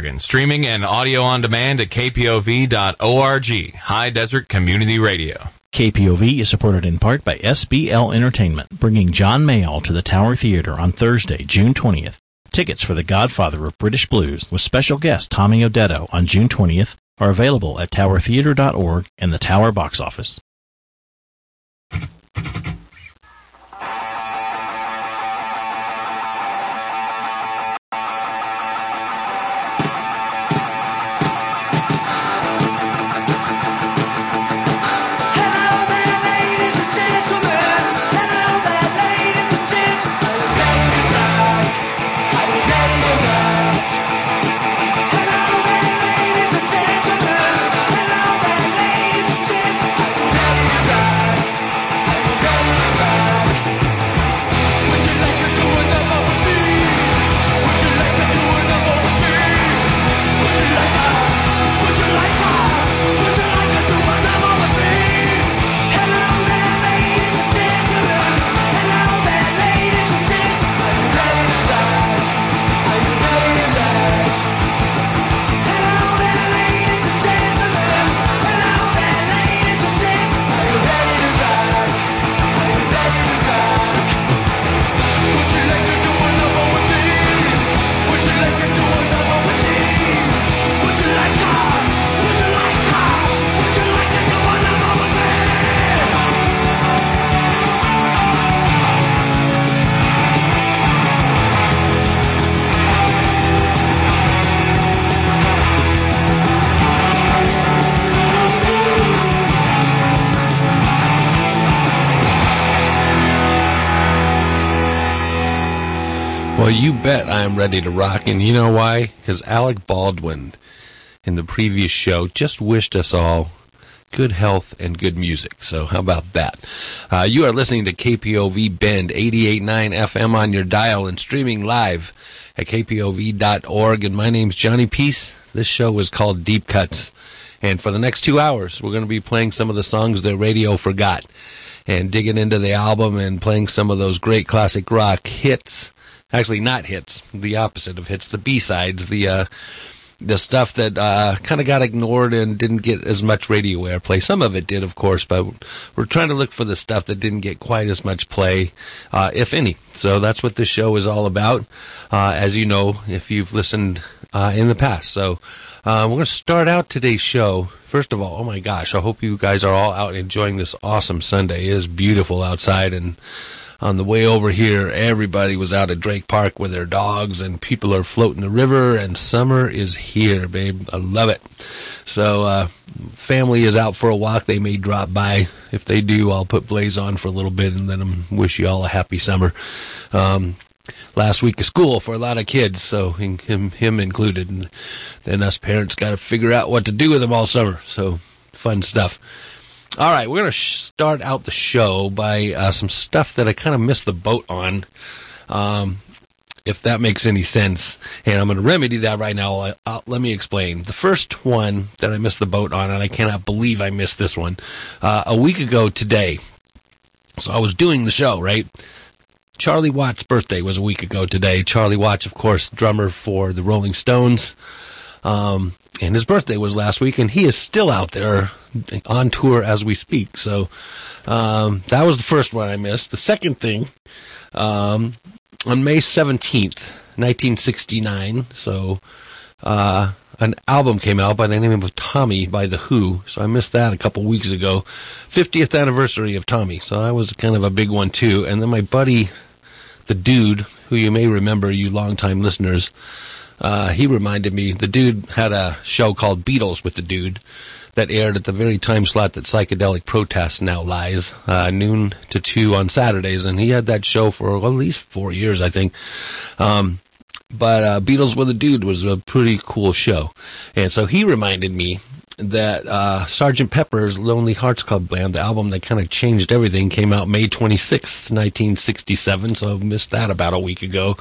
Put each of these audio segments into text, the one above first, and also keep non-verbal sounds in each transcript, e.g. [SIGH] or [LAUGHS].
Oregon. Streaming and audio on demand at kpov.org. High Desert Community Radio. KPOV is supported in part by SBL Entertainment, bringing John Mayall to the Tower Theater on Thursday, June 20th. Tickets for The Godfather of British Blues with special guest Tommy Odetto on June 20th are available at towertheater.org and the Tower box office. Well, you bet I am ready to rock. And you know why? Because Alec Baldwin in the previous show just wished us all good health and good music. So, how about that? Uh, you are listening to KPOV Bend 88.9 FM on your dial and streaming live at kpov.org. And my name's Johnny Peace. This show is called Deep Cuts. And for the next two hours, we're going to be playing some of the songs that radio forgot and digging into the album and playing some of those great classic rock hits actually not hits, the opposite of hits, the B sides, the uh, the stuff that uh, kind of got ignored and didn't get as much radio airplay. Some of it did, of course, but we're trying to look for the stuff that didn't get quite as much play, uh, if any. So that's what this show is all about, uh, as you know, if you've listened uh, in the past. So uh, we're going to start out today's show. First of all, oh my gosh, I hope you guys are all out enjoying this awesome Sunday. It is beautiful outside and on the way over here, everybody was out at Drake Park with their dogs, and people are floating the river, and summer is here, babe. I love it. So, uh, family is out for a walk. They may drop by. If they do, I'll put Blaze on for a little bit and then um, wish you all a happy summer. Um, last week of school for a lot of kids, so him him included, and then us parents got to figure out what to do with them all summer. So fun stuff. All right, we're going to start out the show by uh, some stuff that I kind of missed the boat on, um, if that makes any sense. And I'm going to remedy that right now. I'll, I'll, let me explain. The first one that I missed the boat on, and I cannot believe I missed this one, uh, a week ago today. So I was doing the show, right? Charlie Watts' birthday was a week ago today. Charlie Watts, of course, drummer for the Rolling Stones. Um, and his birthday was last week, and he is still out there on tour as we speak. So um, that was the first one I missed. The second thing, um, on May 17th, 1969, so uh, an album came out by the name of Tommy by The Who. So I missed that a couple weeks ago. 50th anniversary of Tommy. So that was kind of a big one, too. And then my buddy, the dude, who you may remember, you longtime listeners, uh, he reminded me the dude had a show called Beatles with the dude that aired at the very time slot that Psychedelic Protest now lies, uh, noon to 2 on Saturdays. And he had that show for at least four years, I think. Um, but uh, Beatles with a Dude was a pretty cool show. And so he reminded me that uh, Sergeant Pepper's Lonely Hearts Club Band, the album that kind of changed everything, came out May 26th, 1967. So I missed that about a week ago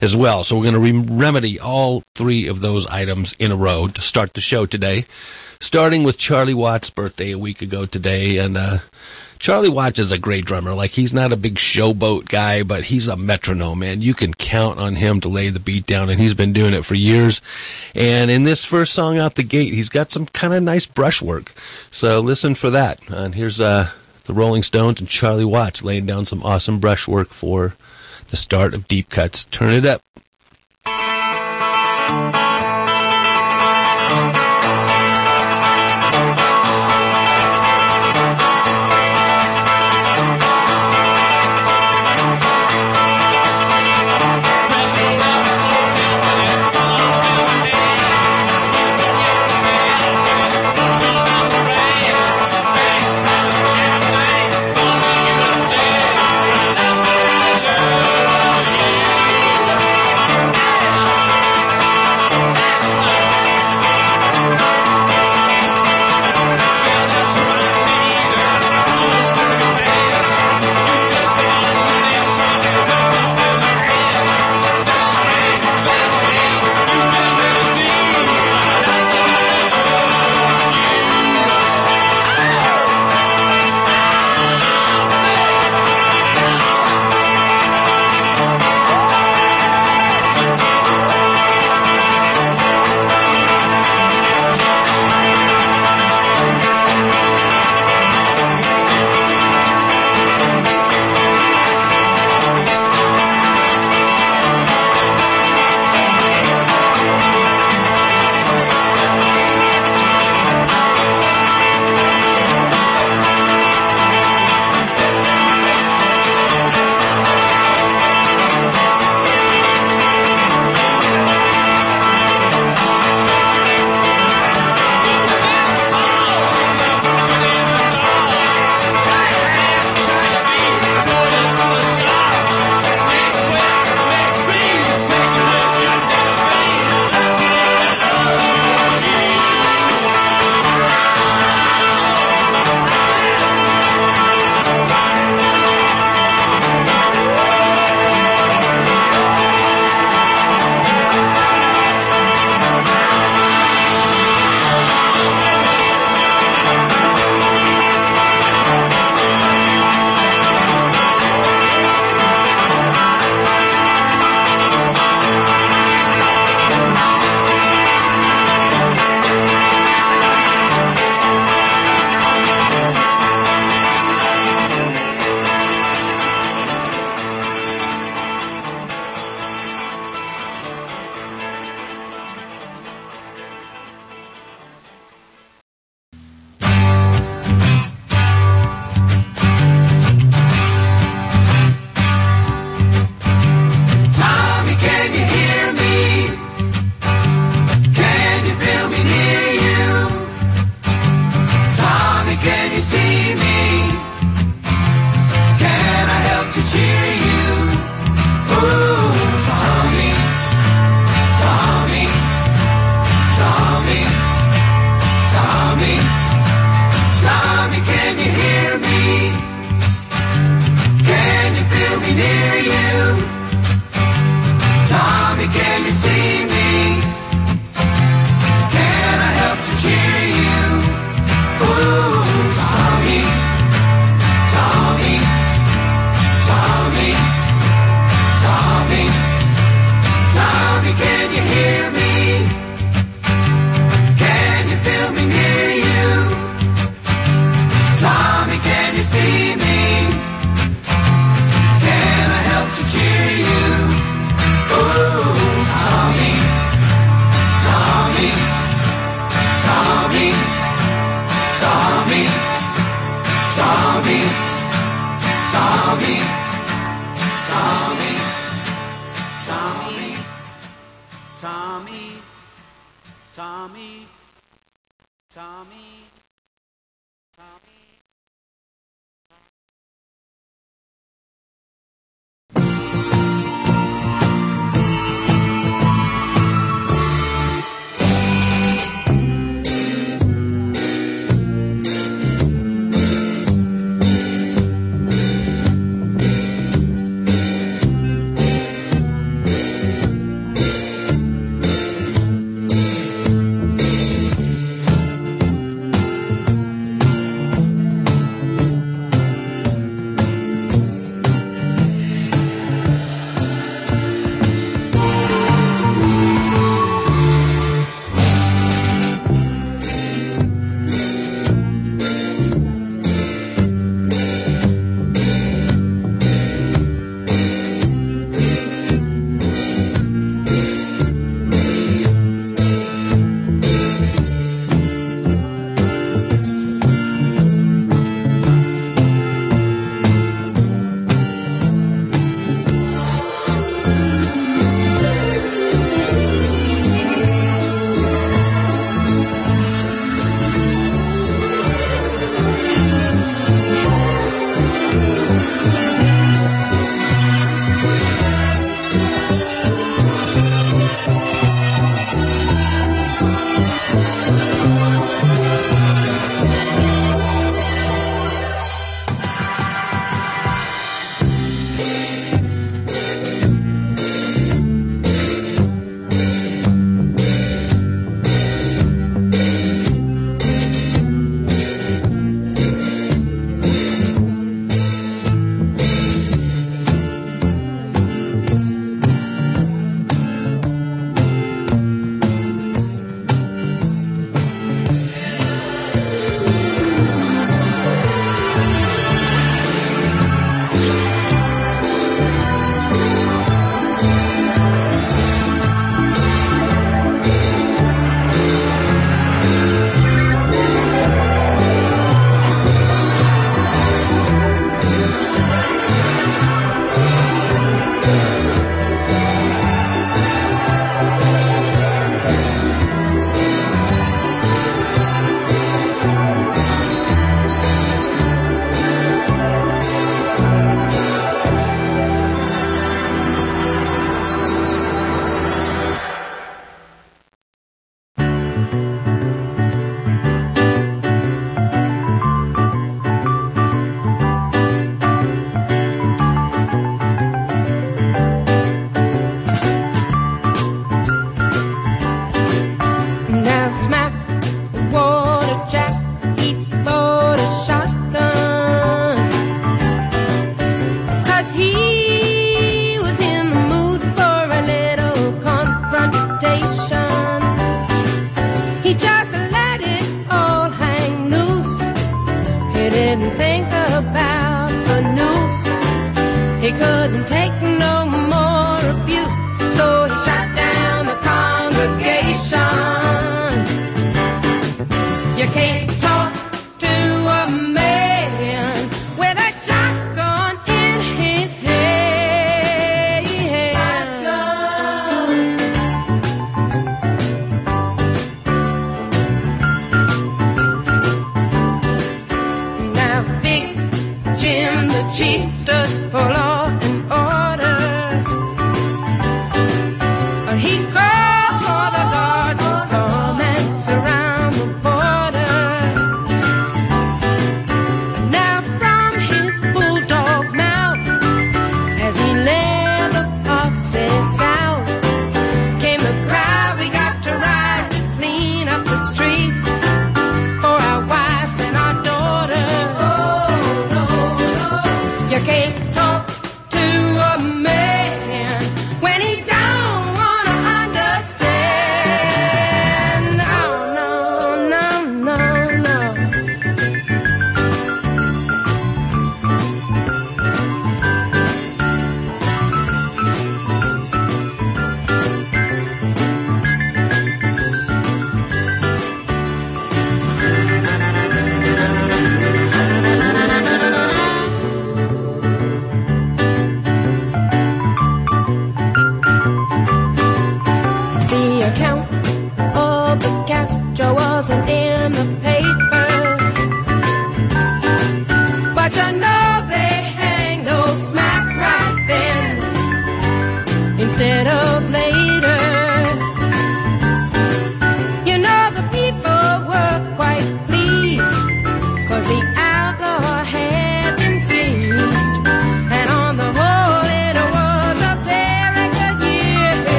as well. So we're going to re- remedy all three of those items in a row to start the show today, starting with Charlie Watts' birthday a week ago today. And uh, Charlie Watts is a great drummer. Like he's not a big showboat guy, but he's a metronome, man. You can count on him to lay the beat down, and he's been doing it for years. And in this first song out the gate, he's got some kind of nice brushwork. So listen for that. And here's uh, the Rolling Stones and Charlie Watts laying down some awesome brushwork for the start of Deep Cuts. Turn it up.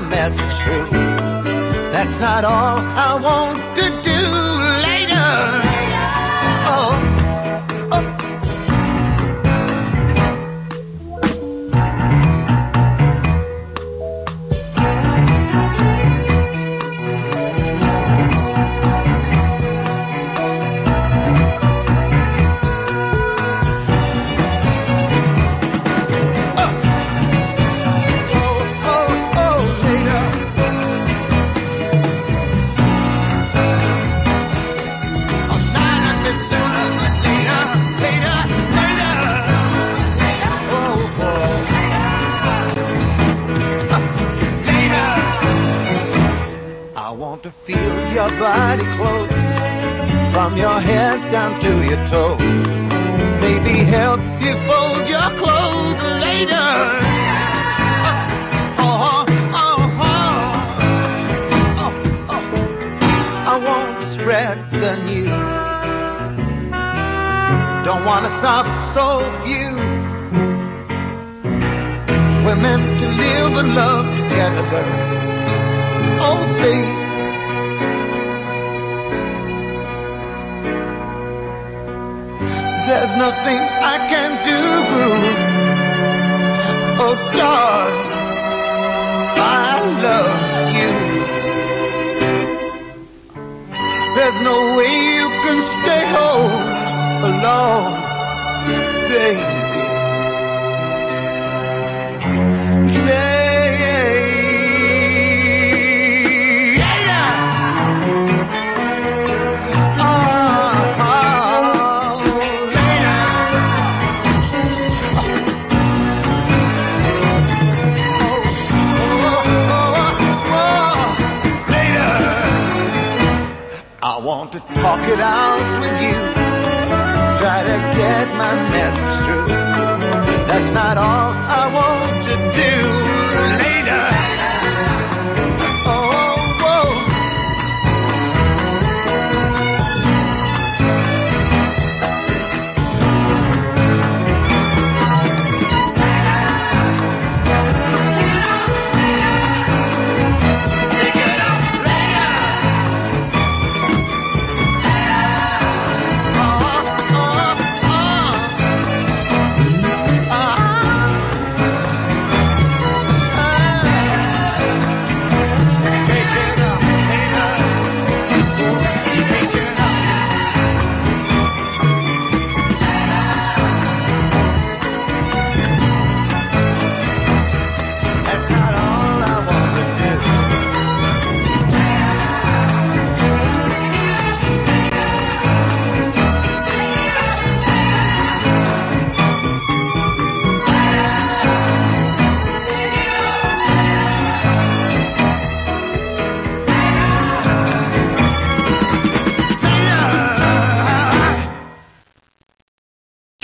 My message through. That's not all I want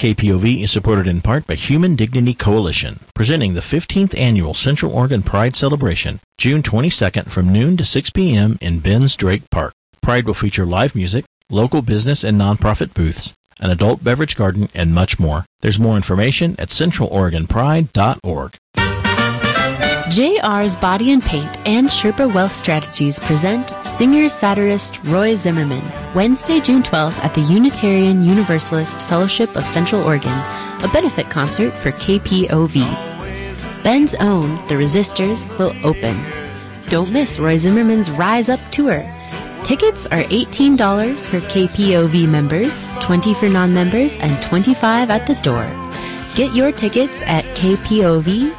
KPOV is supported in part by Human Dignity Coalition, presenting the 15th annual Central Oregon Pride Celebration, June 22nd from noon to 6 p.m. in Bend's Drake Park. Pride will feature live music, local business and nonprofit booths, an adult beverage garden, and much more. There's more information at centraloregonpride.org. JR's Body and Paint and Sherpa Wealth Strategies present singer satirist Roy Zimmerman Wednesday, June 12th at the Unitarian Universalist Fellowship of Central Oregon, a benefit concert for KPOV. Bend's own The Resistors will open. Don't miss Roy Zimmerman's Rise Up tour. Tickets are $18 for KPOV members, 20 for non-members, and 25 at the door. Get your tickets at kpov.org.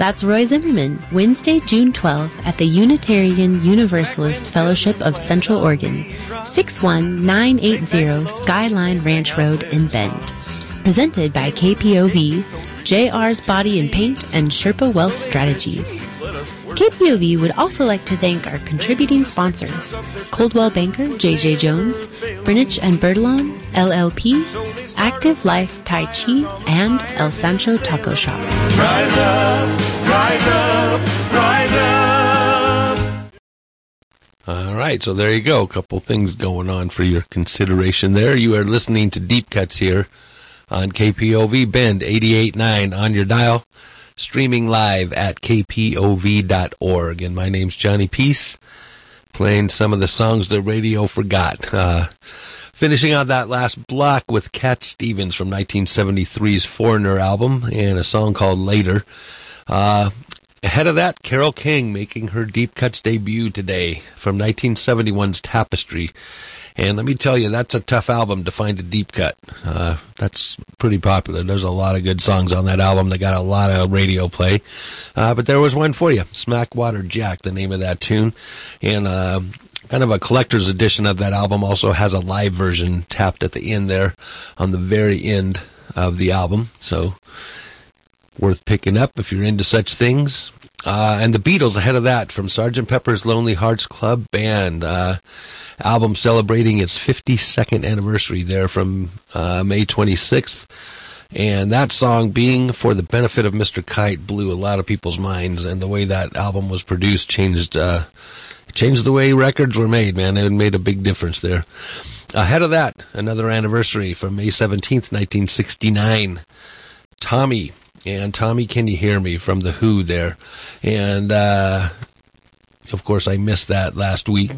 That's Roy Zimmerman, Wednesday, June 12th at the Unitarian Universalist Fellowship of Central Oregon, 61980 Skyline Ranch Road in Bend. Presented by KPOV, JR's Body and Paint, and Sherpa Wealth Strategies. KPOV would also like to thank our contributing sponsors Coldwell Banker, JJ Jones, Brinich and Bertolon, LLP, Active Life Tai Chi, and El Sancho Taco Shop. Rise up, rise up, rise up. All right, so there you go. A couple things going on for your consideration there. You are listening to Deep Cuts here on KPOV Bend 88.9 on your dial, streaming live at kpov.org. And my name's Johnny Peace, playing some of the songs the radio forgot. Uh, finishing out that last block with Cat Stevens from 1973's Foreigner album and a song called Later. Uh, Ahead of that, Carole King making her Deep Cuts debut today from 1971's Tapestry. And let me tell you, that's a tough album to find a deep cut. Uh, that's pretty popular. There's a lot of good songs on that album that got a lot of radio play. Uh, but there was one for you Smackwater Jack, the name of that tune. And uh, kind of a collector's edition of that album also has a live version tapped at the end there on the very end of the album. So worth picking up if you're into such things. Uh, and the Beatles ahead of that from Sgt. Pepper's Lonely Hearts Club Band. Uh, album celebrating its 52nd anniversary there from uh, May 26th. And that song, being for the benefit of Mr. Kite, blew a lot of people's minds. And the way that album was produced changed uh, changed the way records were made, man. It made a big difference there. Ahead of that, another anniversary from May 17th, 1969. Tommy. And Tommy, Can You Hear Me from The Who there. And, uh, of course, I missed that last week.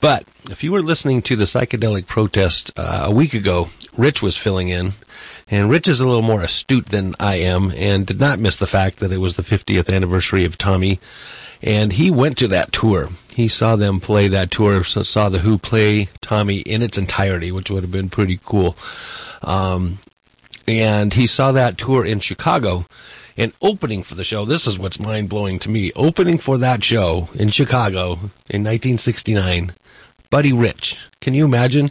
But if you were listening to the psychedelic protest uh, a week ago, Rich was filling in. And Rich is a little more astute than I am and did not miss the fact that it was the 50th anniversary of Tommy. And he went to that tour. He saw them play that tour, saw the Who play Tommy in its entirety, which would have been pretty cool. Um, and he saw that tour in Chicago. And opening for the show, this is what's mind blowing to me. Opening for that show in Chicago in 1969, Buddy Rich. Can you imagine?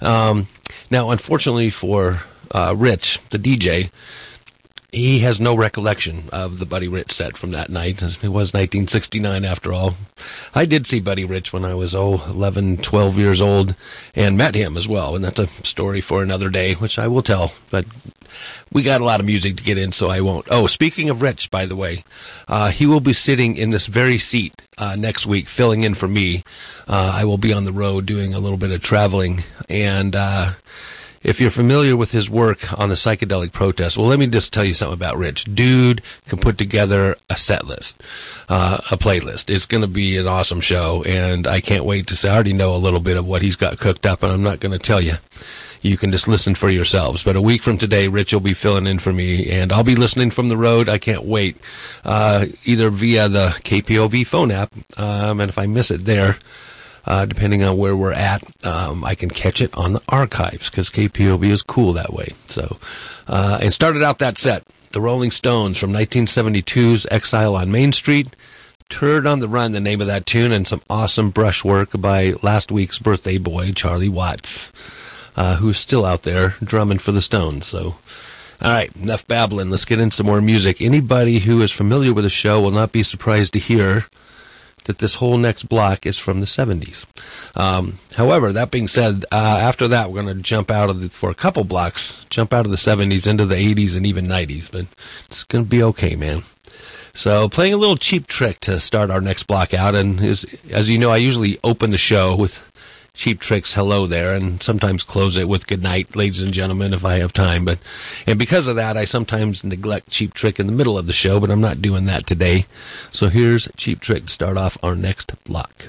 Um, now, unfortunately for uh, Rich, the DJ, he has no recollection of the Buddy Rich set from that night. It was 1969 after all. I did see Buddy Rich when I was, oh, 11, 12 years old and met him as well. And that's a story for another day, which I will tell. But we got a lot of music to get in, so I won't. Oh, speaking of Rich, by the way, uh, he will be sitting in this very seat uh, next week, filling in for me. Uh, I will be on the road doing a little bit of traveling. And, uh, if you're familiar with his work on the psychedelic protest, well, let me just tell you something about Rich. Dude can put together a set list, uh, a playlist. It's going to be an awesome show, and I can't wait to say. I already know a little bit of what he's got cooked up, and I'm not going to tell you. You can just listen for yourselves. But a week from today, Rich will be filling in for me, and I'll be listening from the road. I can't wait, uh, either via the KPOV phone app, um, and if I miss it there, uh, depending on where we're at, um, I can catch it on the archives because KPOV is cool that way. So, uh, and started out that set, the Rolling Stones from 1972's Exile on Main Street. Turd on the Run, the name of that tune, and some awesome brushwork by last week's birthday boy, Charlie Watts, uh, who's still out there drumming for the Stones. So, all right, enough babbling. Let's get into some more music. Anybody who is familiar with the show will not be surprised to hear that this whole next block is from the 70s. Um, however, that being said, uh, after that, we're going to jump out of the, for a couple blocks, jump out of the 70s into the 80s and even 90s, but it's going to be okay, man. So, playing a little cheap trick to start our next block out, and is, as you know, I usually open the show with Cheap Trick's hello there, and sometimes close it with good night, ladies and gentlemen, if I have time. But and because of that, I sometimes neglect Cheap Trick in the middle of the show, but I'm not doing that today. So here's Cheap Trick to start off our next block.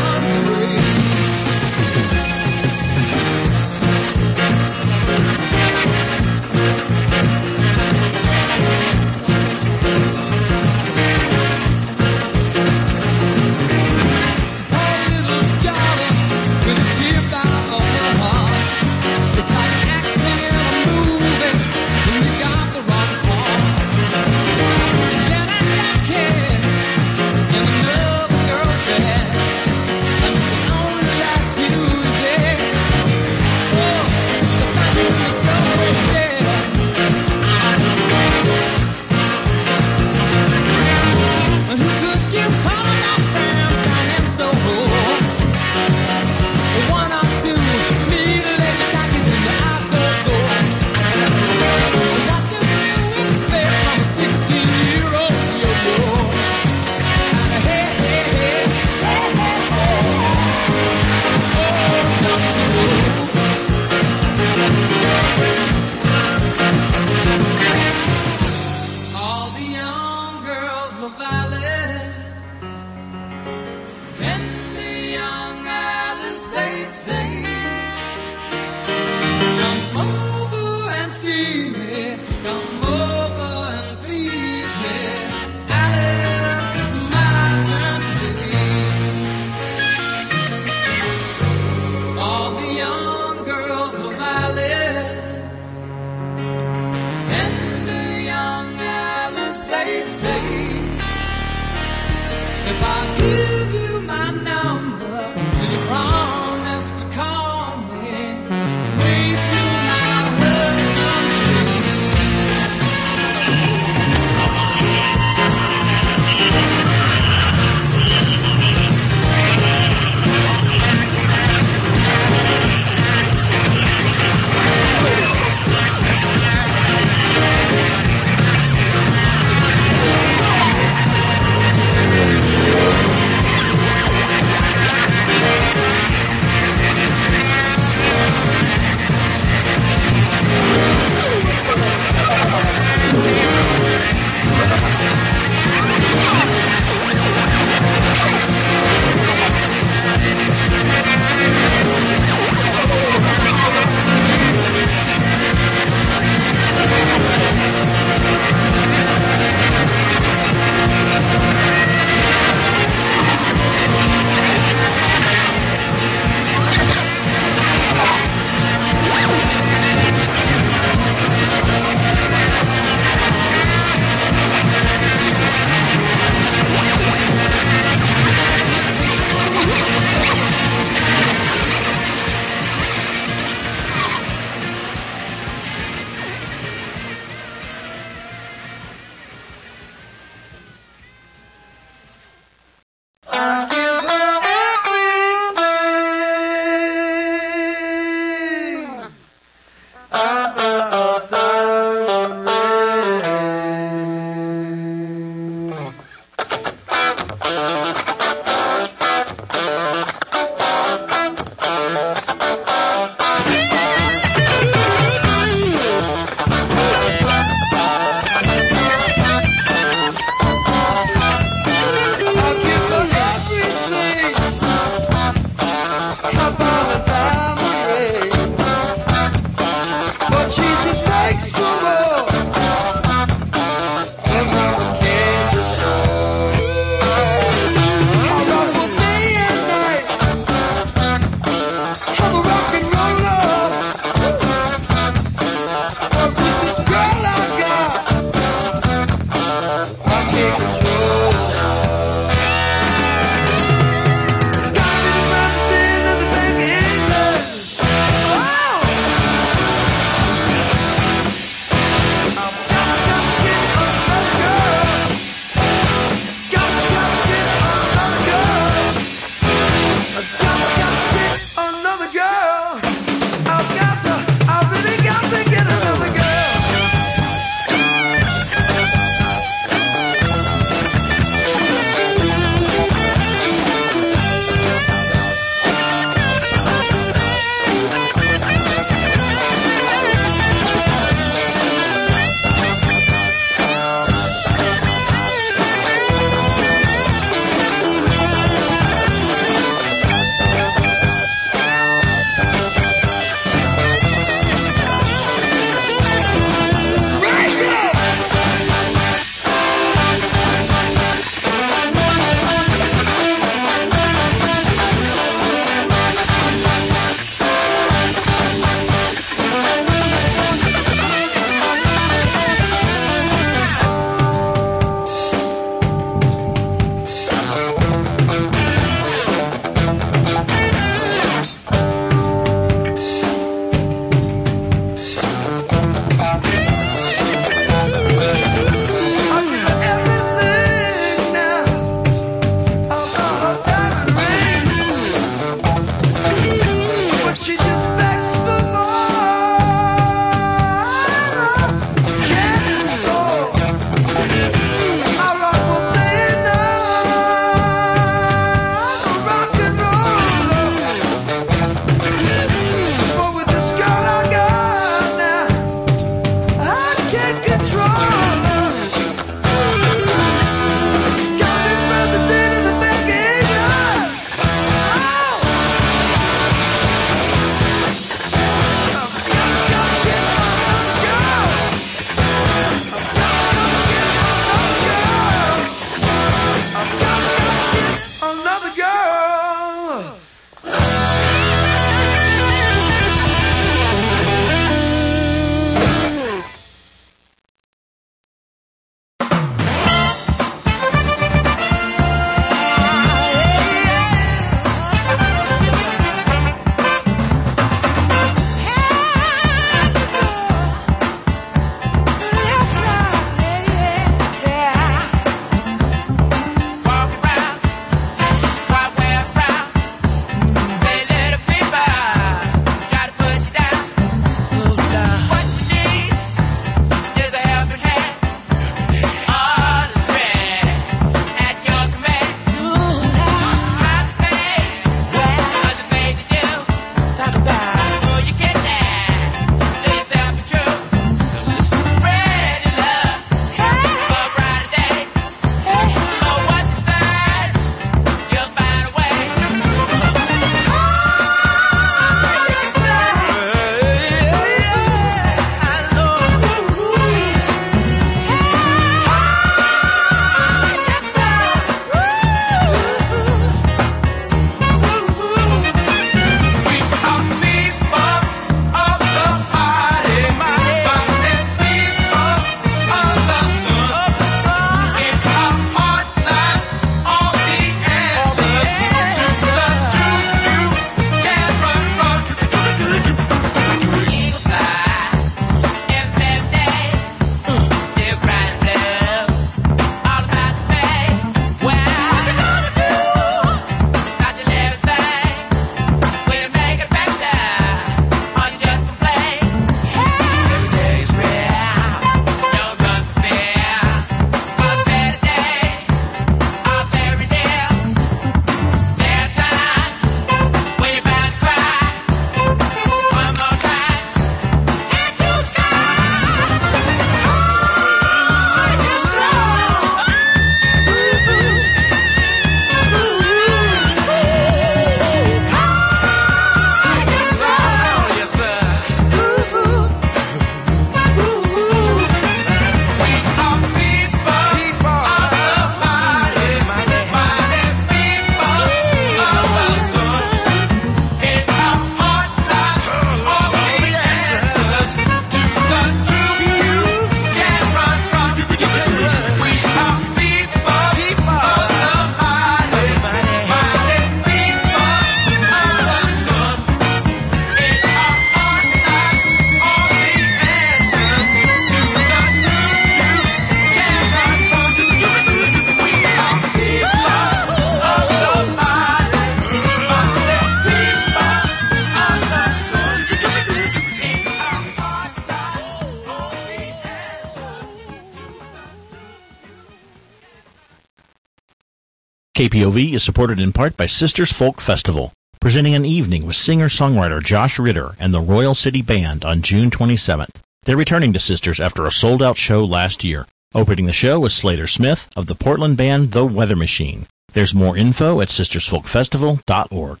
KPOV is supported in part by Sisters Folk Festival, presenting an evening with singer-songwriter Josh Ritter and the Royal City Band on June 27th. They're returning to Sisters after a sold-out show last year. Opening the show was Slater Smith of the Portland band The Weather Machine. There's more info at sistersfolkfestival.org.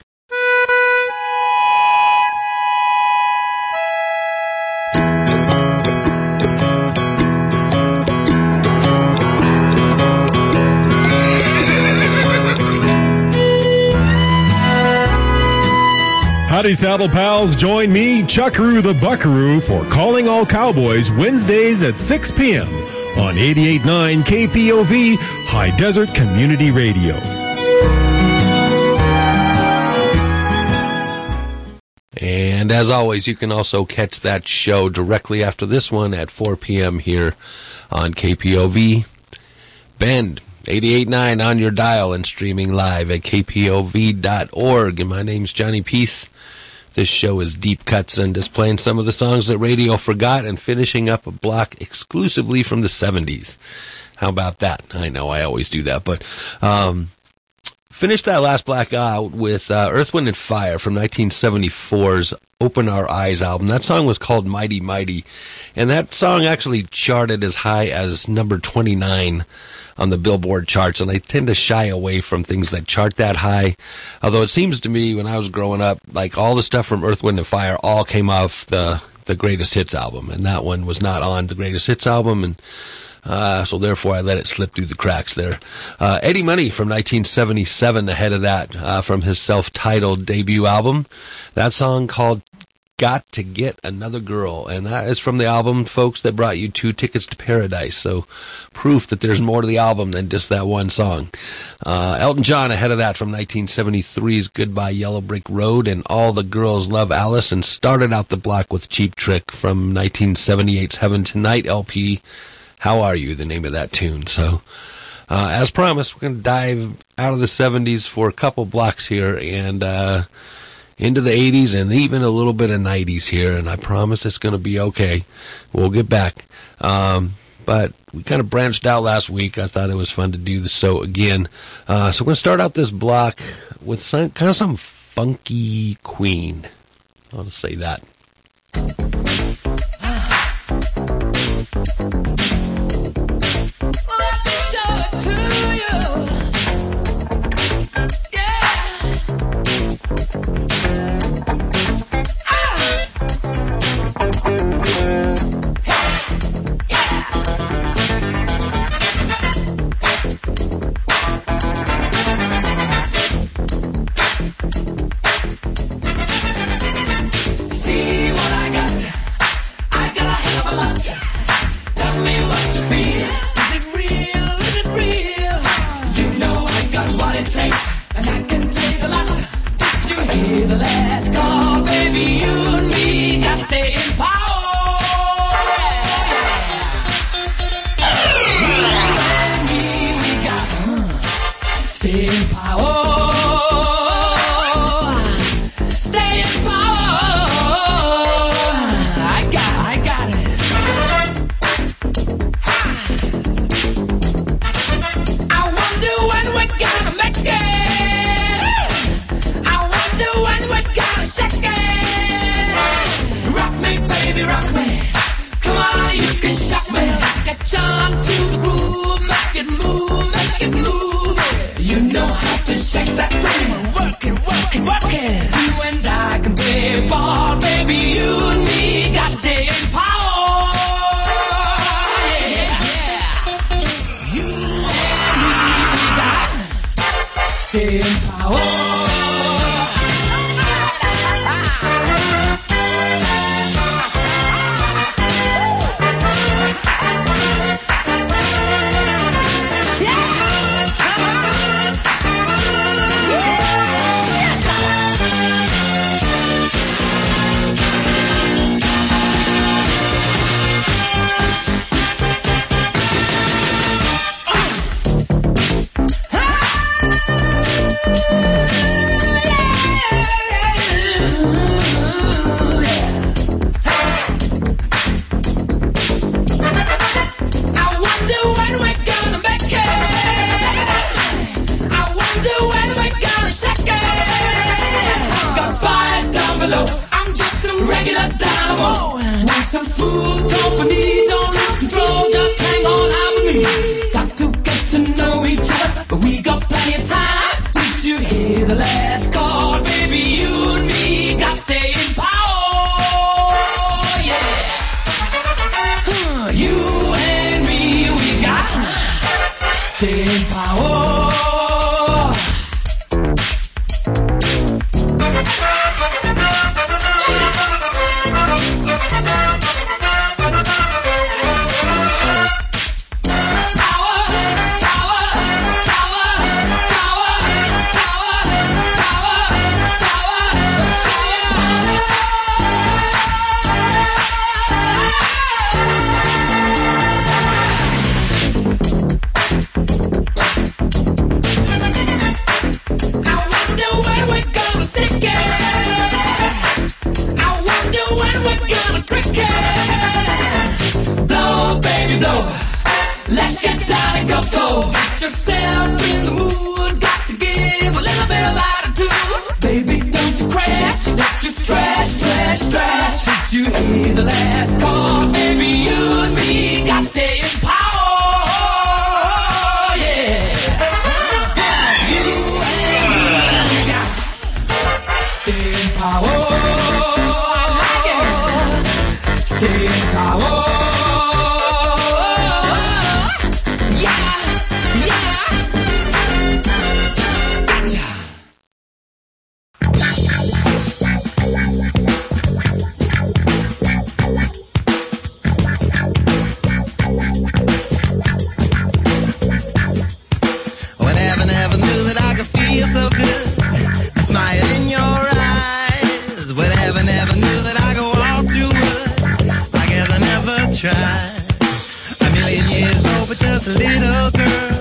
Howdy, Saddle Pals. Join me, Chuckaroo the Buckaroo, for Calling All Cowboys Wednesdays at 6 p.m. on 88.9 KPOV High Desert Community Radio. And as always, you can also catch that show directly after this one at 4 p.m. here on KPOV Bend 88.9 on your dial and streaming live at kpov.org. And my name's Johnny Peace. This show is Deep Cuts and is playing some of the songs that radio forgot and finishing up a block exclusively from the 70s. How about that? I know I always do that, but um, that last black out with uh, Earth, Wind, and Fire from 1974's Open Our Eyes album. That song was called Mighty Mighty, and that song actually charted as high as number 29 on the Billboard charts. And I tend to shy away from things that chart that high. Although it seems to me when I was growing up, like all the stuff from Earth, Wind, and Fire all came off the the Greatest Hits album, and that one was not on the Greatest Hits album, and uh, so therefore, I let it slip through the cracks there. Uh, Eddie Money from 1977, ahead of that, uh, from his self-titled debut album. That song called "Got to Get Another Girl," and that is from the album, folks, that brought you two tickets to paradise. So, proof that there's more to the album than just that one song. Uh, Elton John ahead of that from 1973's "Goodbye Yellow Brick Road" and "All the Girls Love Alice," and started out the block with "Cheap Trick" from 1978's "Heaven Tonight" LP. How Are You, the name of that tune. So, uh, as promised, we're going to dive out of the 70s for a couple blocks here and uh, into the 80s and even a little bit of 90s here. And I promise it's going to be okay. We'll get back. Um, but we kind of branched out last week. I thought it was fun to do the so again. Uh, so we're going to start out this block with some, kind of some funky Queen. I'll just say that. The last call, baby? You and me got to stay in power. Little girl.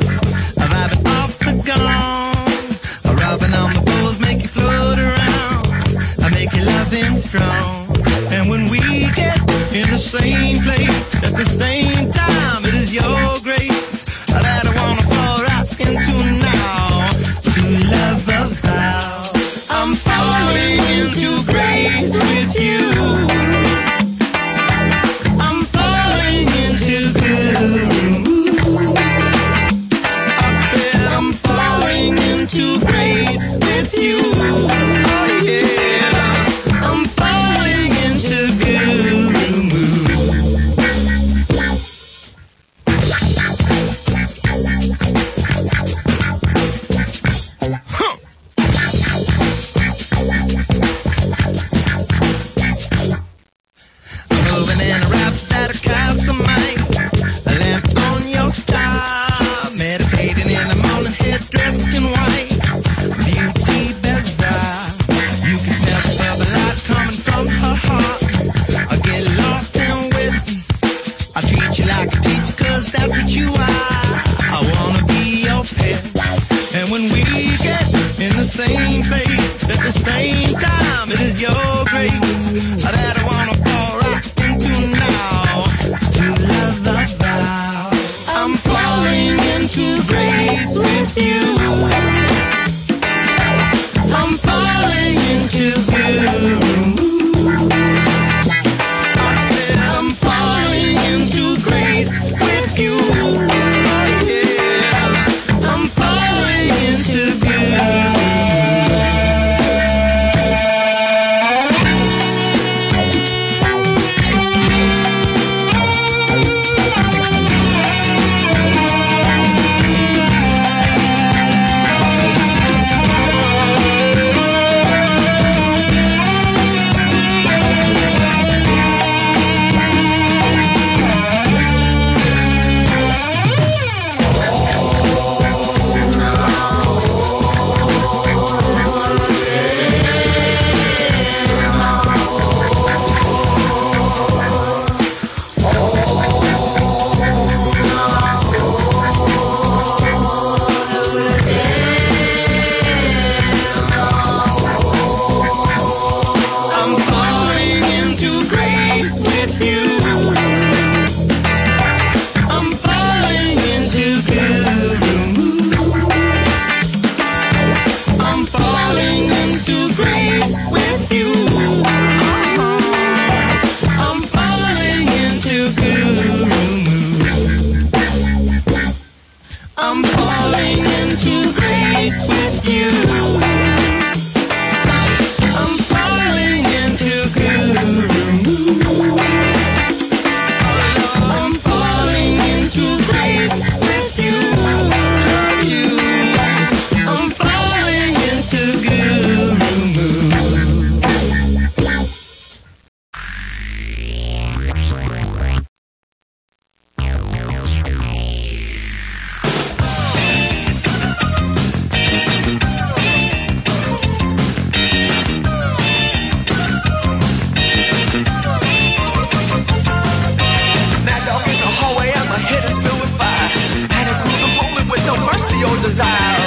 desire.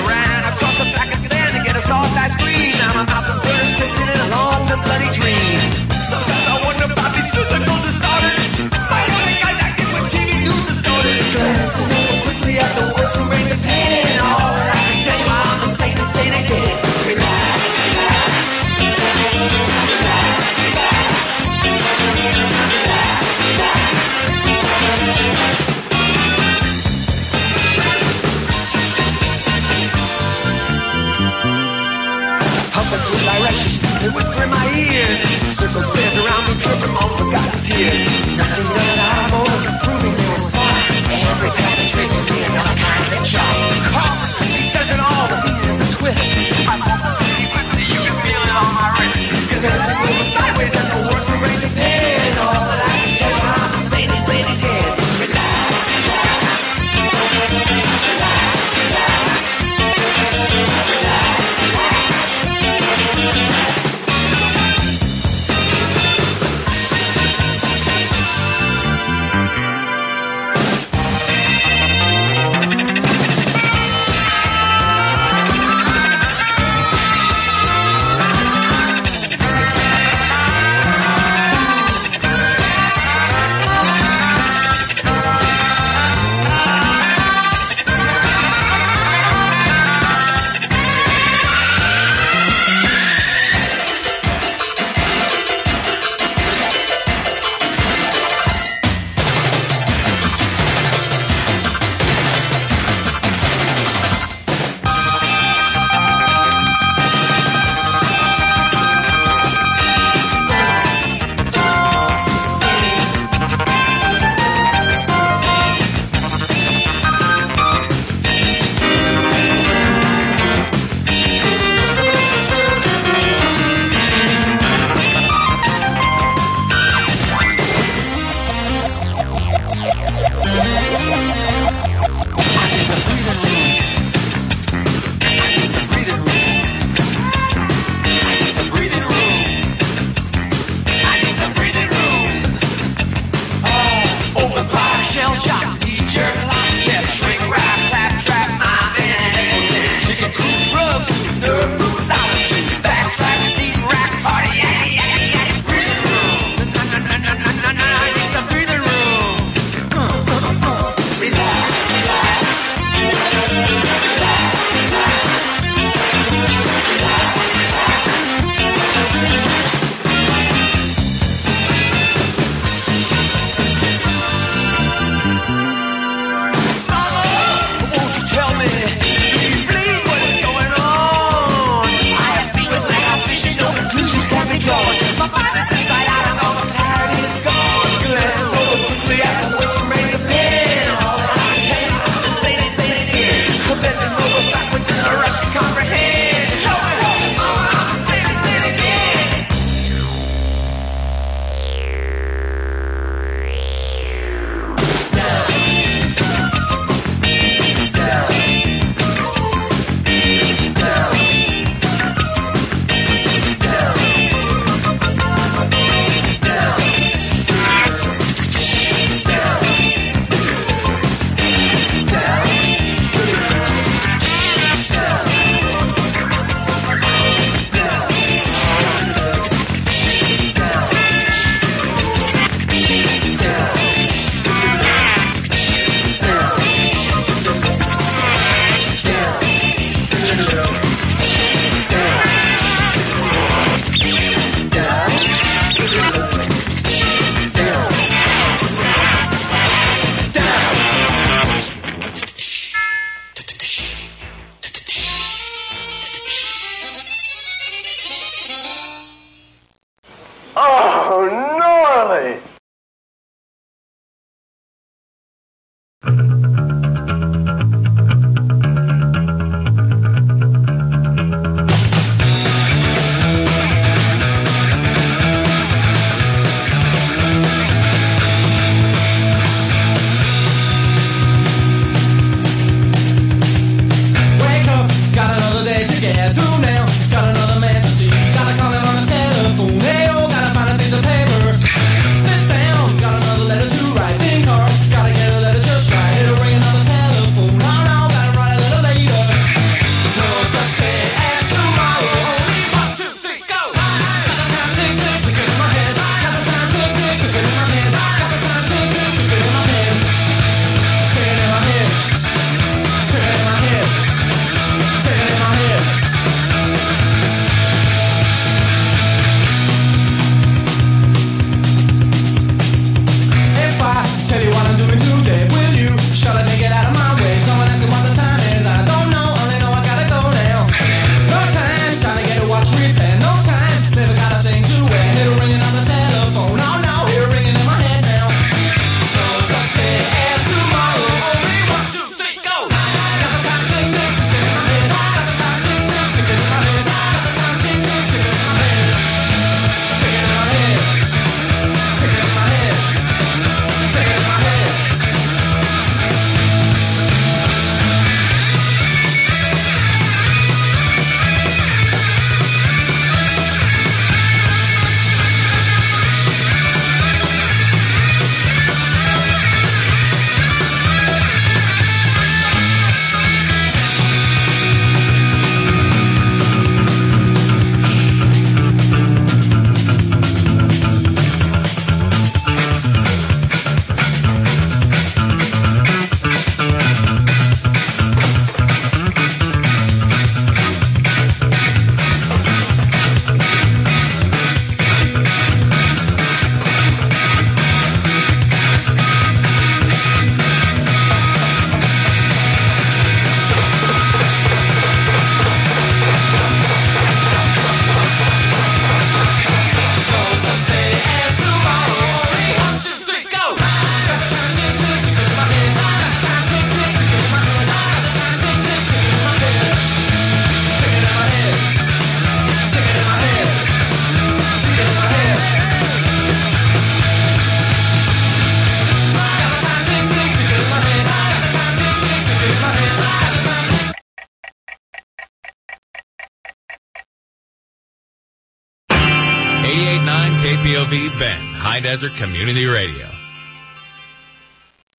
Desert Community Radio.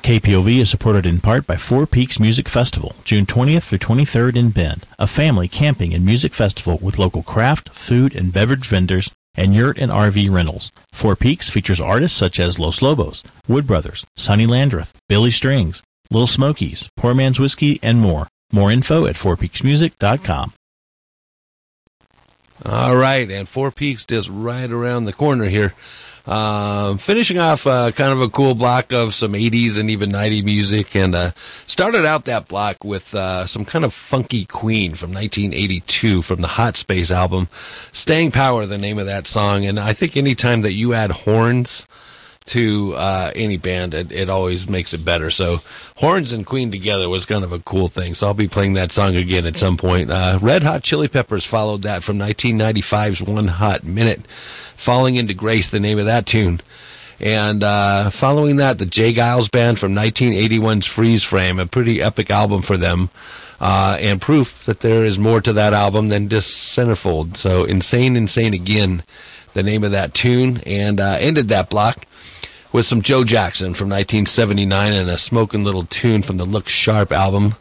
KPOV is supported in part by Four Peaks Music Festival, June 20th through 23rd in Bend, a family camping and music festival with local craft, food, and beverage vendors and yurt and RV rentals. Four Peaks features artists such as Los Lobos, Wood Brothers, Sonny Landreth, Billy Strings, Little Smokies, Poor Man's Whiskey, and more. More info at fourpeaksmusic.com. All right, and Four Peaks is right around the corner here. Um, finishing off uh, kind of a cool block of some 80s and even 90s music, and uh, started out that block with uh, some kind of funky Queen from 1982 from the Hot Space album. Staying Power, the name of that song, and I think anytime that you add horns to uh, any band, it, it always makes it better. So horns and Queen together was kind of a cool thing. So I'll be playing that song again at some point. Uh, Red Hot Chili Peppers followed that from 1995's One Hot Minute, Falling into Grace, the name of that tune. And uh, following that, the J. Geils Band from 1981's Freeze Frame, a pretty epic album for them. Uh, and proof that there is more to that album than just Centerfold. So, Insane, Insane Again, the name of that tune, and uh, ended that block with some Joe Jackson from 1979 and a smoking little tune from the Look Sharp album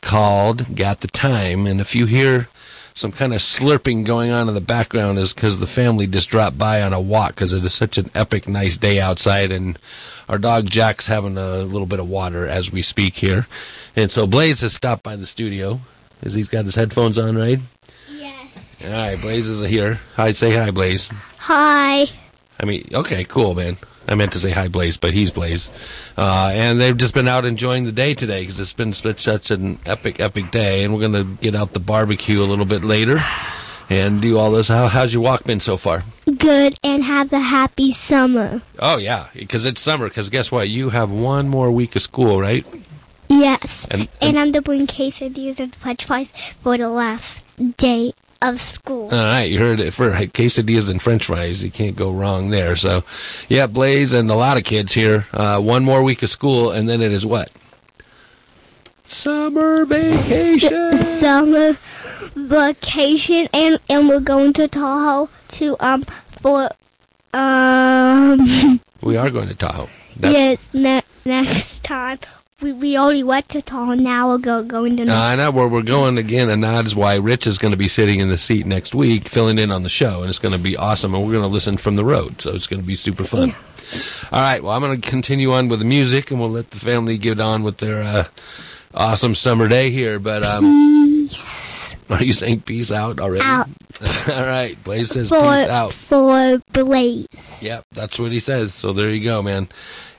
called Got the Time. And if you hear some kind of slurping going on in the background, is because the family just dropped by on a walk because it is such an epic, nice day outside. And our dog Jack's having a little bit of water as we speak here. And so Blaze has stopped by the studio. Is he's got his headphones on, right? Yes. All right, Blaze is here. Hi, say hi, Blaze. Hi. I mean, okay, cool, man. I meant to say hi, Blaze, but he's Blaze. Uh, and they've just been out enjoying the day today because it's been such, such an epic, epic day. And we're going to get out the barbecue a little bit later and do all this. How, how's your walk been so far? Good and have a happy summer. Oh, yeah, because it's summer. Because guess what? You have one more week of school, right? Yes. And- And, I'm doing quesadillas and french fries for the last day of school. All right, you heard it for quesadillas and French fries. You can't go wrong there. So, yeah, Blaze and a lot of kids here. Uh, one more week of school, and then it is what? Summer vacation. [LAUGHS] summer vacation and and we're going to Tahoe to um for um [LAUGHS] We are going to Tahoe. yes ne- next time we we already went to now we're go, going to Uh, I know where we're going again, and that is why Rich is going to be sitting in the seat next week, filling in on the show, and it's going to be awesome. And we're going to listen from the road, so it's going to be super fun. All right, well, I'm going to continue on with the music, and we'll let the family get on with their uh, awesome summer day here. But um, [LAUGHS] are you saying peace out already? Out. [LAUGHS] All right, Blaze says for peace out. for Blaze. Yep, that's what he says. So there you go, man.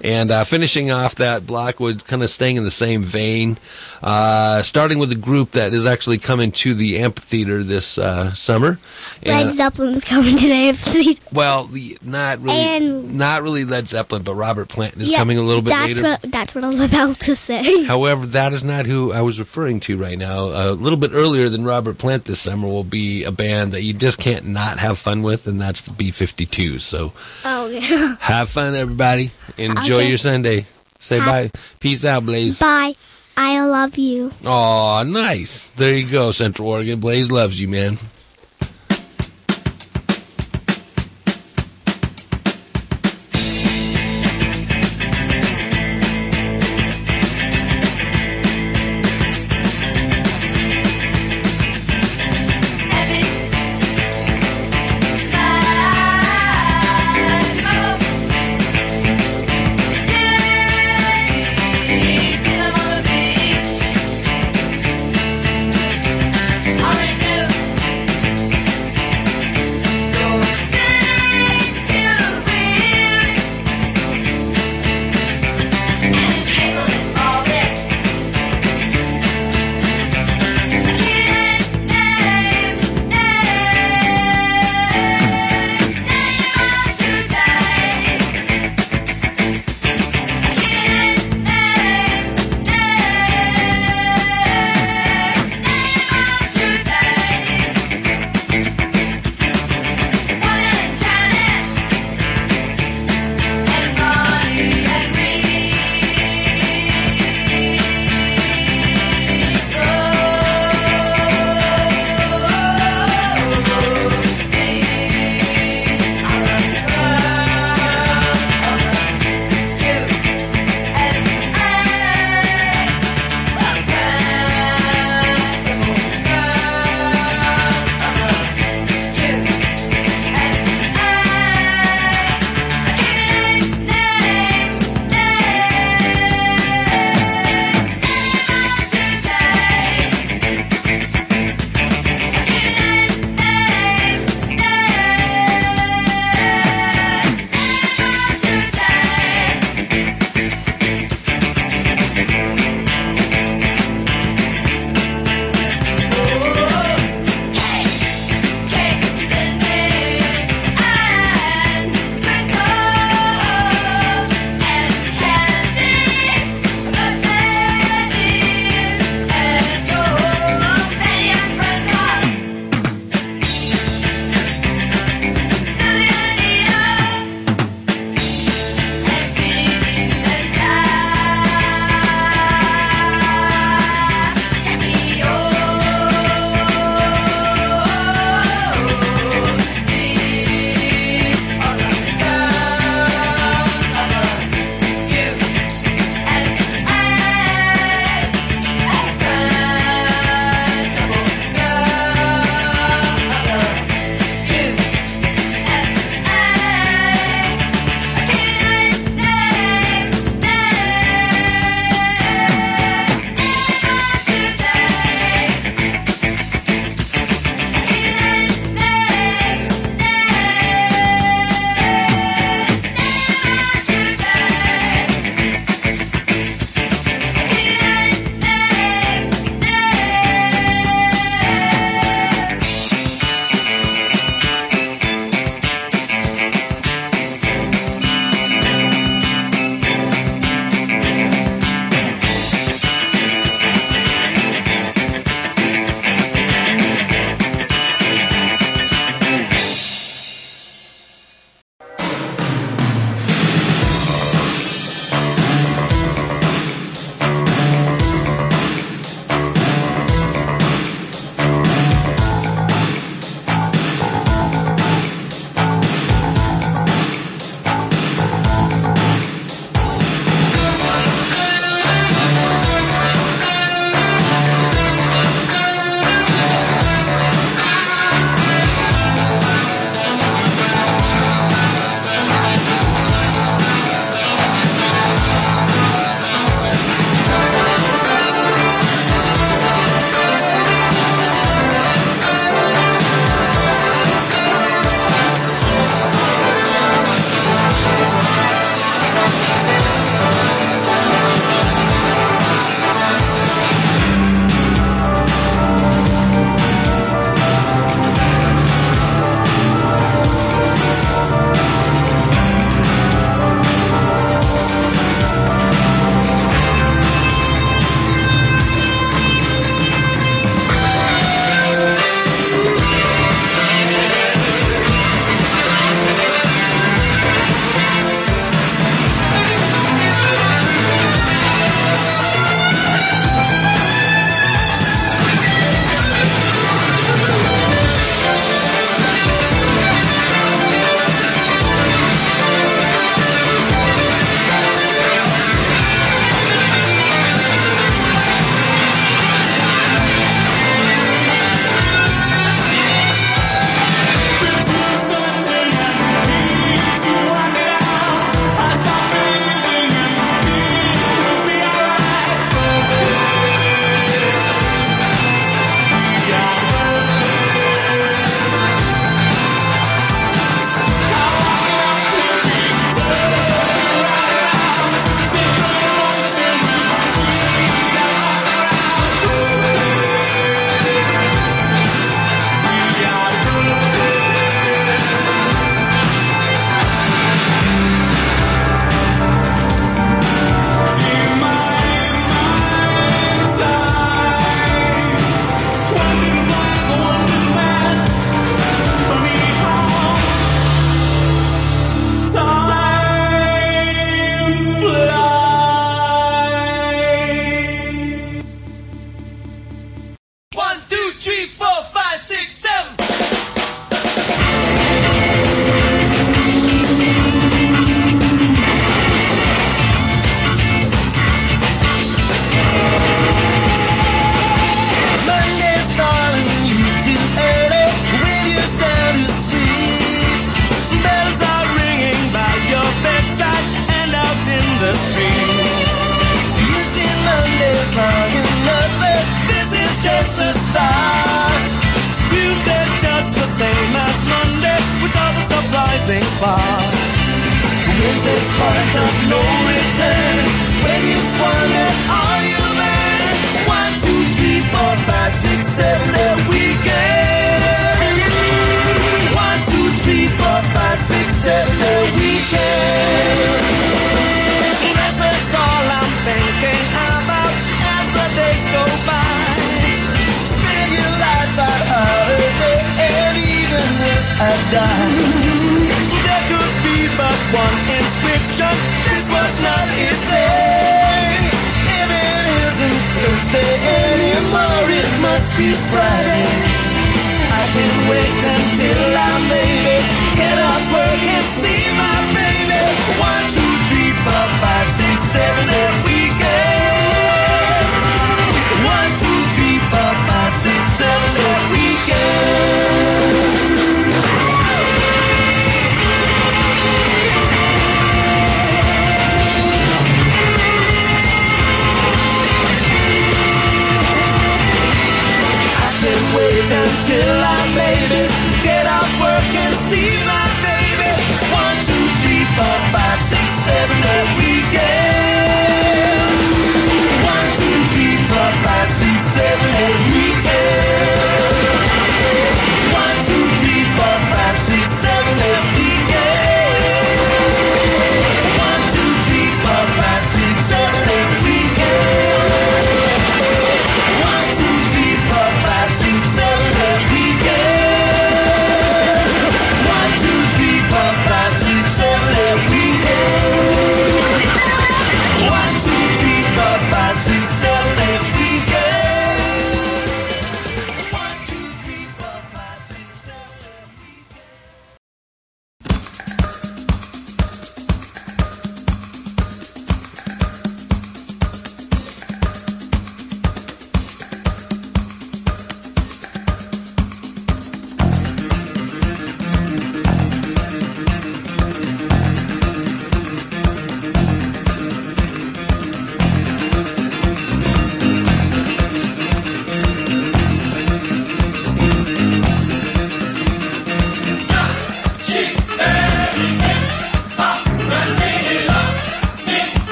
And uh, finishing off that block with kind of staying in the same vein, uh, starting with a group that is actually coming to the amphitheater this uh, summer. Led Zeppelin's coming today. please. well, the, not really, And- not really Led Zeppelin, but Robert Plant is Yeah, coming a little bit that's later. What, that's what I'm about to say. However, that is not who I was referring to right now. A little bit earlier than Robert Plant this summer will be a band that you just can't not have fun with, and that's the B-52s. So Oh yeah. [LAUGHS] have fun, everybody. Enjoy Okay. your Sunday. Say Have- bye. Peace out, Blaze. Bye. I love you. Aw, nice. There you go, Central Oregon. Blaze loves you, man.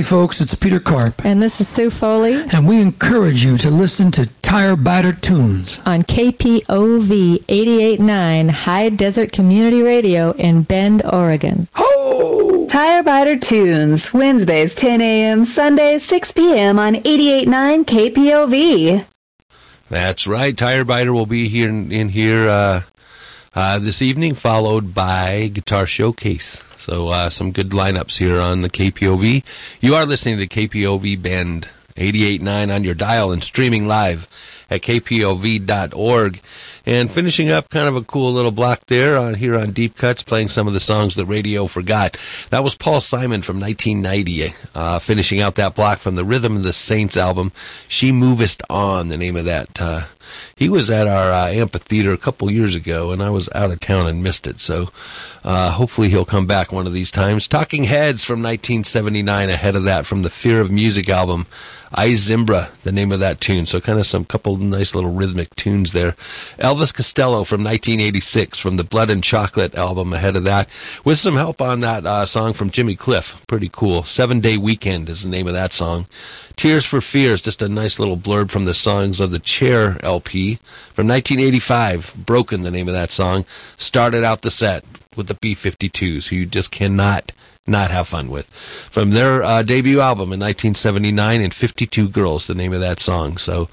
Hey, folks, it's Peter Karp. And this is Sue Foley. And we encourage you to listen to Tire Biter Tunes on KPOV 88.9 High Desert Community Radio in Bend, Oregon. Ho! Tire Biter Tunes, Wednesdays 10 a.m., Sundays 6 p.m. on 88.9 KPOV. That's right. Tire Biter will be here in, in here uh, uh, this evening, followed by Guitar Showcase. So uh, some good lineups here on the KPOV. You are listening to KPOV Bend 88.9 on your dial and streaming live at kpov.org. And finishing up kind of a cool little block there on here on Deep Cuts, playing some of the songs that radio forgot. That was Paul Simon from 1990, uh, finishing out that block from the Rhythm of the Saints album. She Movest On, the name of that. Uh, he was at our uh, amphitheater a couple years ago, and I was out of town and missed it. So uh, hopefully he'll come back one of these times. Talking Heads from 1979, ahead of that from the Fear of Music album. I Zimbra, the name of that tune. So kind of some couple nice little rhythmic tunes there. Elvis Costello from 1986 from the Blood and Chocolate album ahead of that with some help on that uh, song from Jimmy Cliff. Pretty cool. Seven Day Weekend is the name of that song. Tears for Fears, just a nice little blurb from the songs of the Chair LP from 1985. Broken, the name of that song. Started out the set with the B-52s, who you just cannot not have fun with. From their uh, debut album in 1979, and 52 Girls, the name of that song. So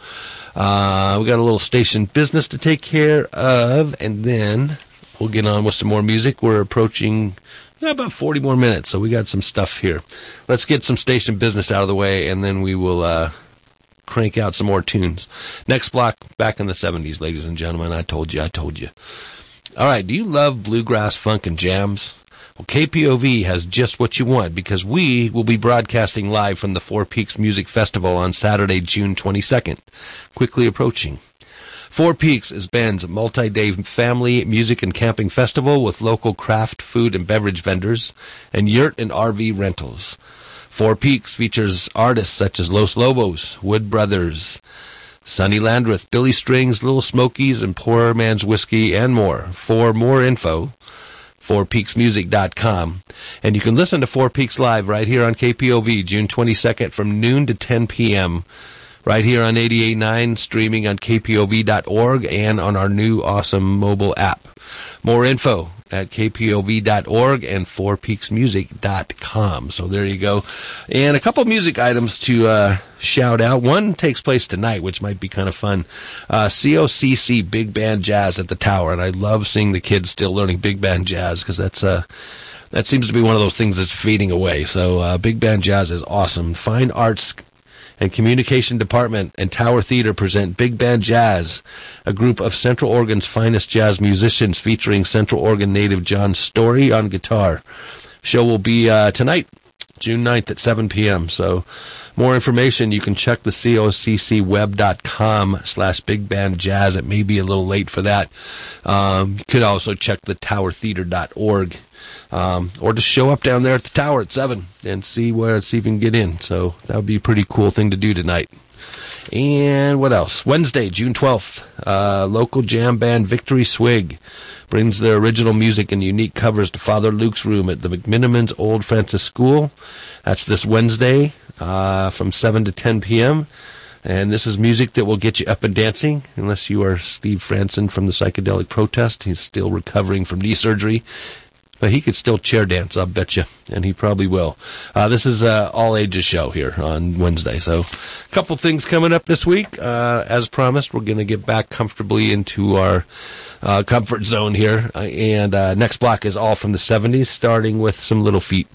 uh, we got a little station business to take care of, and then we'll get on with some more music. We're approaching yeah, about 40 more minutes, so we got some stuff here. Let's get some station business out of the way, and then we will uh, crank out some more tunes. Next block, back in the 70s, ladies and gentlemen. I told you, I told you. All right, do you love bluegrass, funk, and jams? Well, KPOV has just what you want because we will be broadcasting live from the Four Peaks Music Festival on Saturday, June 22nd, quickly approaching. Four Peaks is Bend's multi-day family music and camping festival with local craft, food, and beverage vendors and yurt and RV rentals. Four Peaks features artists such as Los Lobos, Wood Brothers, Sonny Landreth, Billy Strings, Little Smokies, and Poor Man's Whiskey, and more. For more info, fourpeaksmusic.com. And you can listen to Four Peaks Live right here on KPOV, June 22nd from noon to 10 p.m. Right here on 88.9, streaming on kpov.org and on our new awesome mobile app. More info at kpov.org and fourpeaksmusic.com. So there you go. And a couple music items to uh, shout out. One takes place tonight, which might be kind of fun. Uh, COCC Big Band Jazz at the Tower. And I love seeing the kids still learning big band jazz because that's uh, that seems to be one of those things that's fading away. So uh, big band jazz is awesome. Fine arts and Communication Department and Tower Theater present Big Band Jazz, a group of Central Oregon's finest jazz musicians featuring Central Oregon native John Story on guitar. Show will be uh, tonight, June 9th at 7 p.m. So more information, you can check the coccweb.com slash big band jazz. It may be a little late for that. Um, you could also check the towertheater.org um, or just show up down there at the tower at seven and see where see if can get in. So that would be a pretty cool thing to do tonight. And what else? Wednesday, June twelfth, uh, local jam band Victory Swig brings their original music and unique covers to Father Luke's room at the McMenamins Old Francis School. That's this Wednesday uh, from seven to ten p.m. And this is music that will get you up and dancing, unless you are Steve Franson from the Psychedelic Protest. He's still recovering from knee surgery but he could still chair dance, I'll bet you, and he probably will. Uh, this is a all ages show here on Wednesday, so a couple things coming up this week. Uh, as promised, we're going to get back comfortably into our uh, comfort zone here, uh, and uh, next block is all from the '70s, starting with some Little Feat.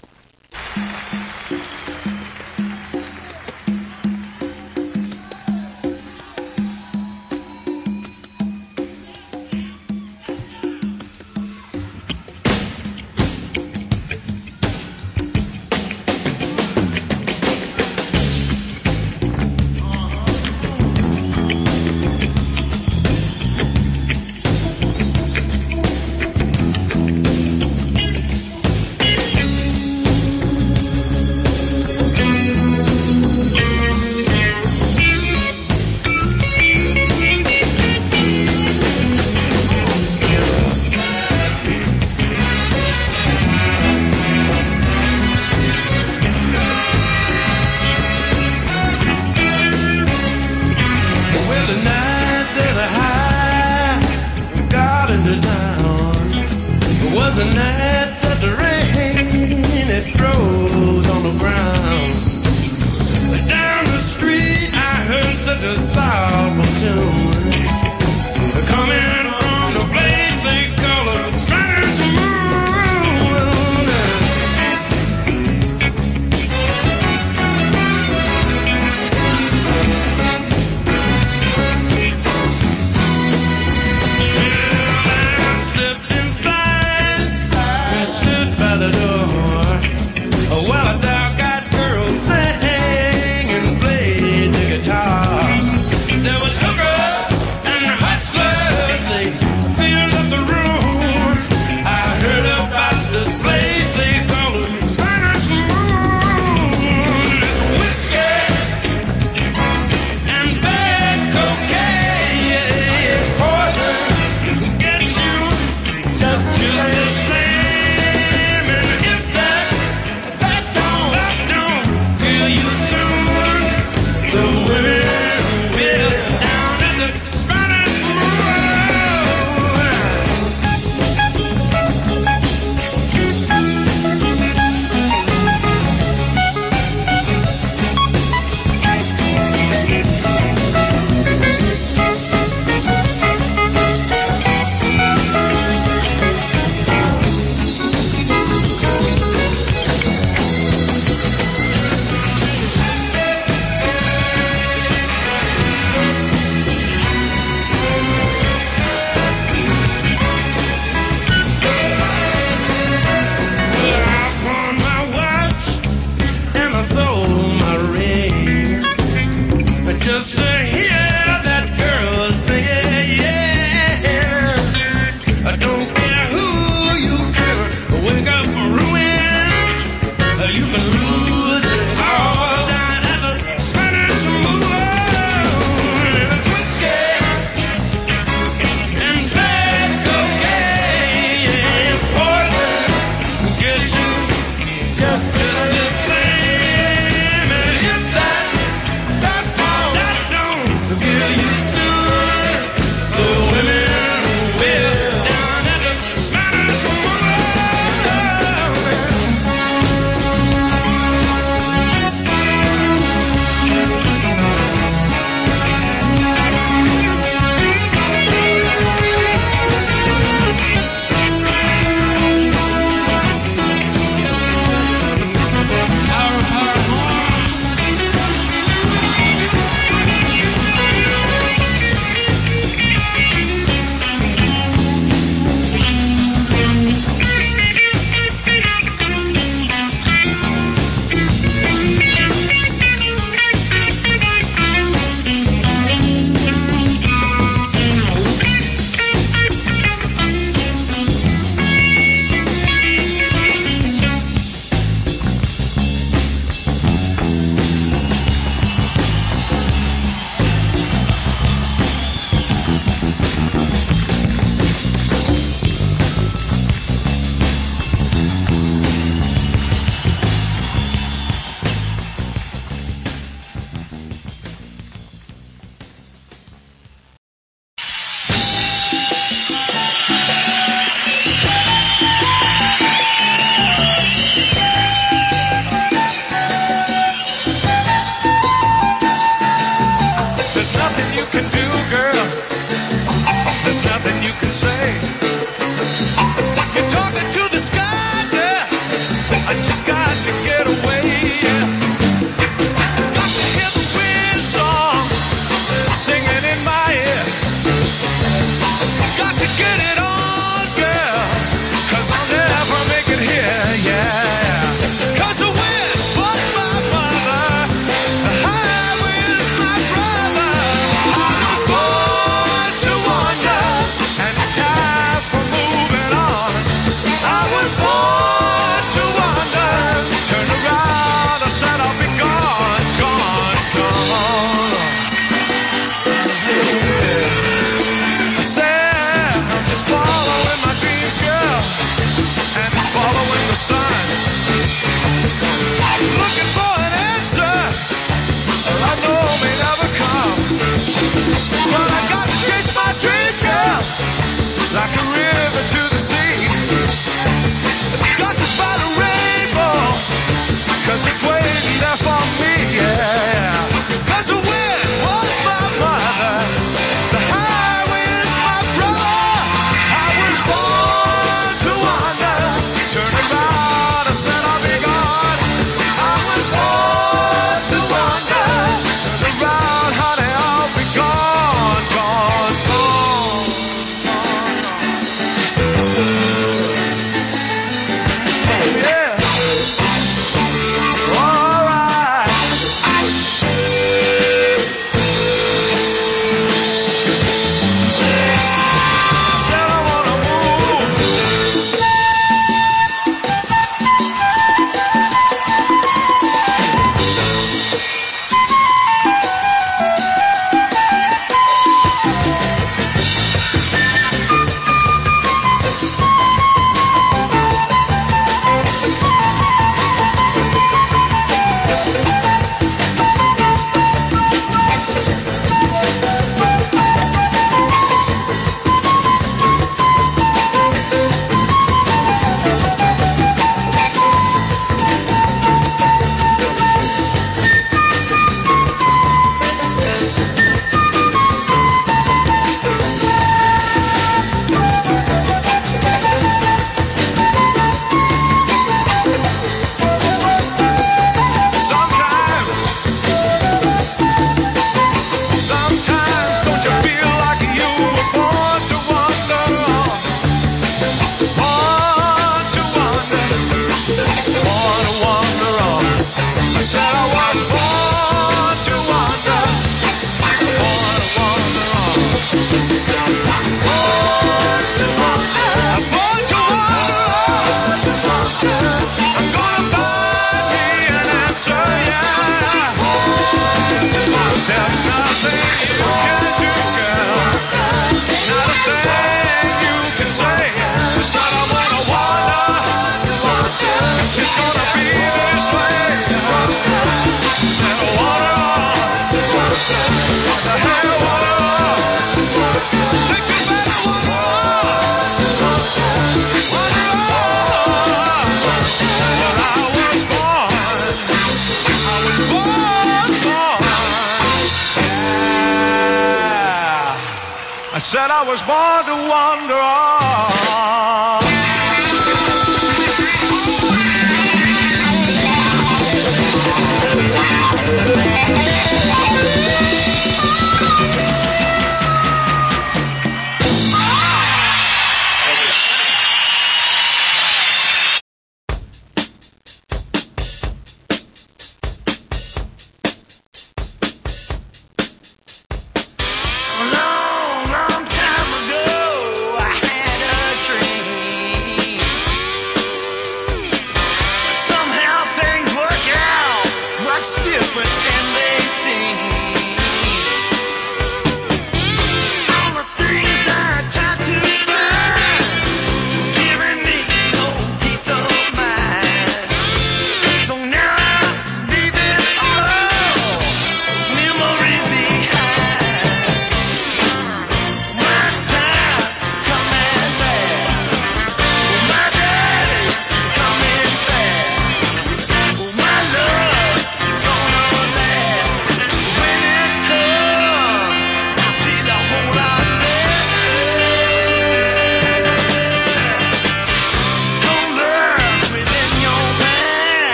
Cause it's waiting there for me, yeah. Cause the wind was my mother,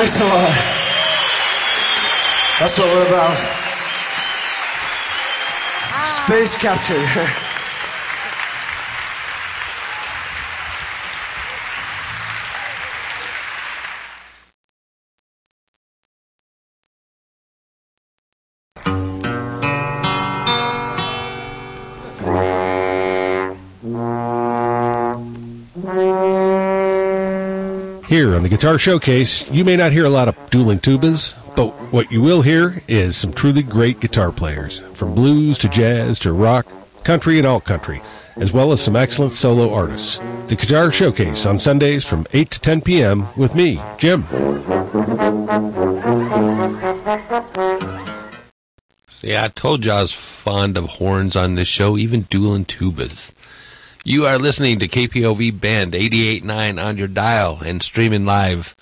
Thanks a lot. That's what we're about. Space captain. [LAUGHS] Here on the Guitar Showcase, you may not hear a lot of dueling tubas, but what you will hear is some truly great guitar players, from blues to jazz to rock, country, and alt country, as well as some excellent solo artists. The Guitar Showcase on Sundays from 8 to 10 p.m. with me, Jim. See, I told you I was fond of horns on this show, even dueling tubas. You are listening to KPOV Bend 88.9 on your dial and streaming live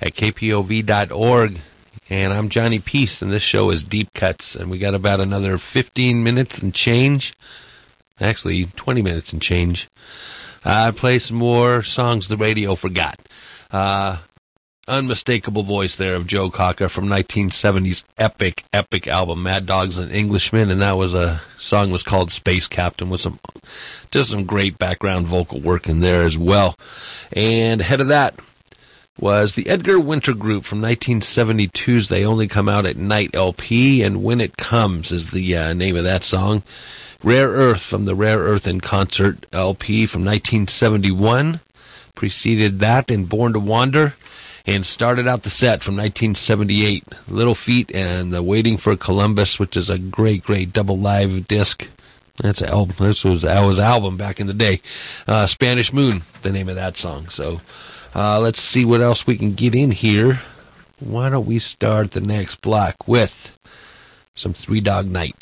at kpov.org. And I'm Johnny Peace, and this show is Deep Cuts, and we got about another 15 minutes and change. Actually, 20 minutes and change. I play some more songs the radio forgot. Uh, unmistakable voice there of Joe Cocker from 1970's epic, epic album Mad Dogs and Englishmen, and that was a song was called Space Captain with some just some great background vocal work in there as well. And ahead of that was the Edgar Winter Group from 1972's They Only Come Out at Night LP, and When It Comes is the uh, name of that song. Rare Earth from the Rare Earth in Concert LP from 1971 preceded that in Born to Wander and started out the set from 1978 Little Feat and the Waiting for Columbus, which is a great, great double live disc. That's an album. This was Al's album back in the day. Uh, Spanish Moon, the name of that song. So uh, let's see what else we can get in here. Why don't we start the next block with some Three Dog Night?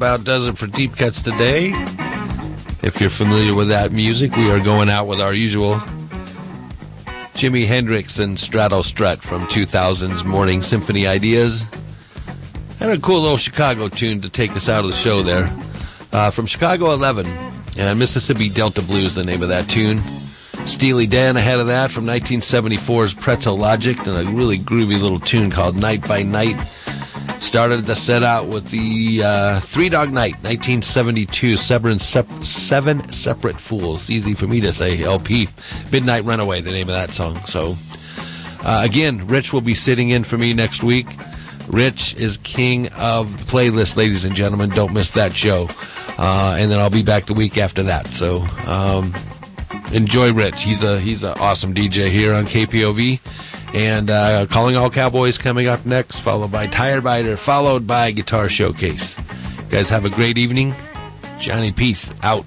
About does it for Deep Cuts today. If you're familiar with that music, we are going out with our usual Jimi Hendrix and Strato Strut from 2000's Morning Symphony Ideas. And a cool little Chicago tune to take us out of the show there. Uh, from Chicago 11, and Mississippi Delta Blues, the name of that tune. Steely Dan ahead of that from 1974's Pretzel Logic, and a really groovy little tune called Night by Night. Started the set out with the uh, Three Dog Night, 1972, seven, sep- seven Separate Fools. Easy for me to say, LP. Midnight Runaway, the name of that song. So, uh, again, Rich will be sitting in for me next week. Rich is king of the playlist, ladies and gentlemen. Don't miss that show. Uh, and then I'll be back the week after that. So, um, enjoy Rich. He's a he's an awesome DJ here on KPOV. And uh, calling all cowboys coming up next, followed by Tire Biter, followed by Guitar Showcase. You guys have a great evening. Johnny Peace out.